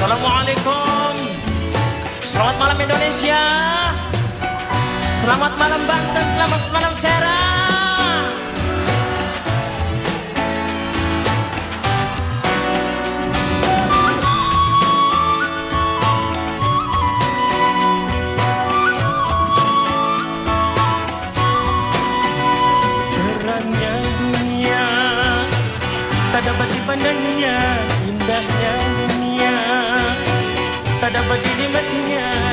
Assalamualaikum. Selamat malam Indonesia. Selamat malam Banten Selamat malam Serang dapat dinikmatinya